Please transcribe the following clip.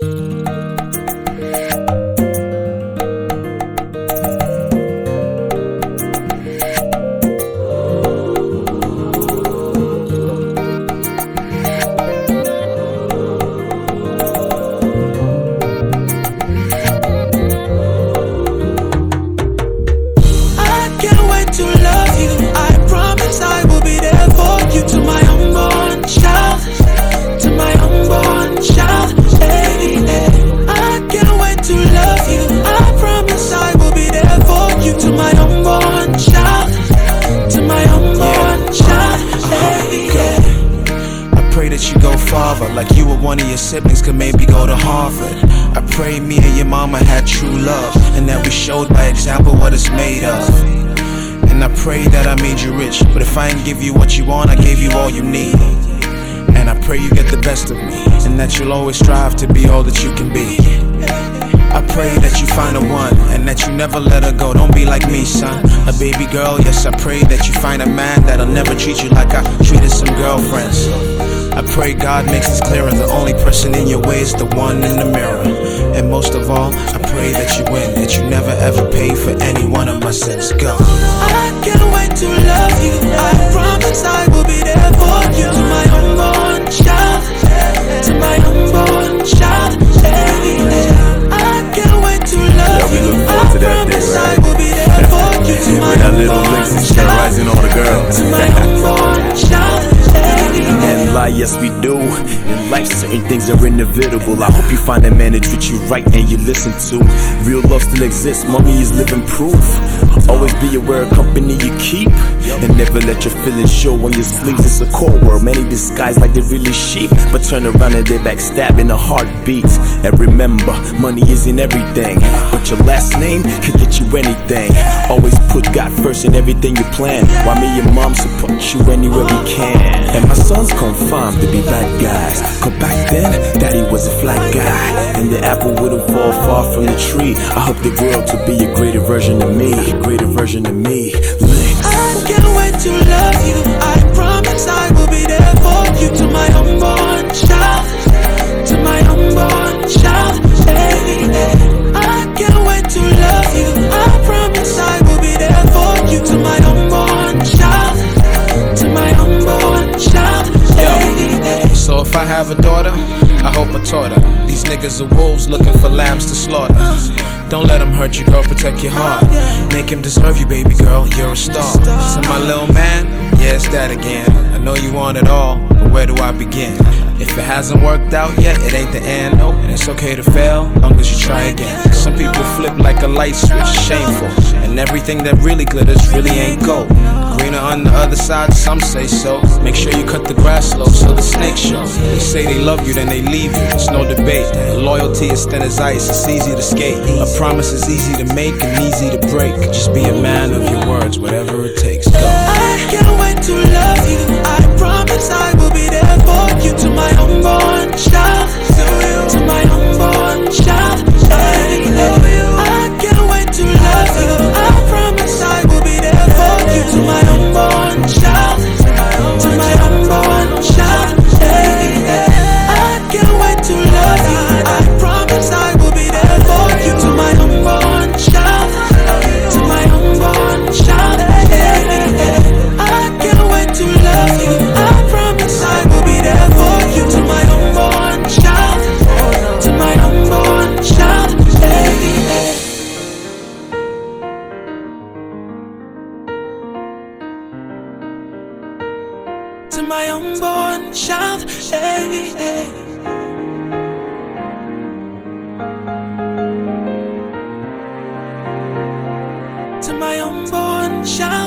I that you go farther, like you or one of your siblings could maybe go to Harvard. I pray me and your mama had true love, and that we showed by example what it's made of. And I pray that I made you rich, but if I ain't give you what you want, I gave you all you need. And I pray you get the best of me, and that you'll always strive to be all that you can be. I pray that you find a one and that you never let her go. Don't be like me, son. A baby girl, yes, I pray that you find a man that'll never treat you like I treated some girlfriends. I pray God makes this clearer. The only person in your way is the one in the mirror. And most of all, I pray that you win, that you never ever pay for any one of my sins. Go. I can't wait to love you. I promise I yes we do. In life, certain things are inevitable. I hope you find a man to treat you right and you listen to. Real love still exists, mommy is living proof. Always be aware of company you keep. And never let your feelings show on your sleeves. It's a cold world, many disguise like they're really sheep. But turn around and they backstab in a heartbeat. And remember, money isn't everything. But your last name can get you anything. Always put God first in everything you plan. Why me and mom support you anywhere we can. And my sons confirmed to be bad guys. Cause back then, daddy was a flat guy. And the apple wouldn't fall far from the tree. I hope grow up to be a greater version of me. A greater version of me. I can't wait to love you. I if I have a daughter, I hope I taught her. These niggas are wolves looking for lambs to slaughter. Don't let them hurt you, girl. Protect your heart. Make him deserve you, baby girl. You're a star. So my little man, yeah, it's that again. I know you want it all, but where do I begin? If it hasn't worked out yet, it ain't the end. Nope, and it's okay to fail, long as you try again. Some people flip like a light switch, shameful. And everything that really glitters really ain't gold. Greener on the other side, some say so. Make sure you cut the grass slow so the snakes show. They say they love you, then they leave you. It's no debate. Loyalty is thin as ice, it's easy to skate. A promise is easy to make and easy to break. Just be a man of your words, whatever it takes. Go. Can't wait to love you. To my unborn child. Hey, hey. To my unborn child.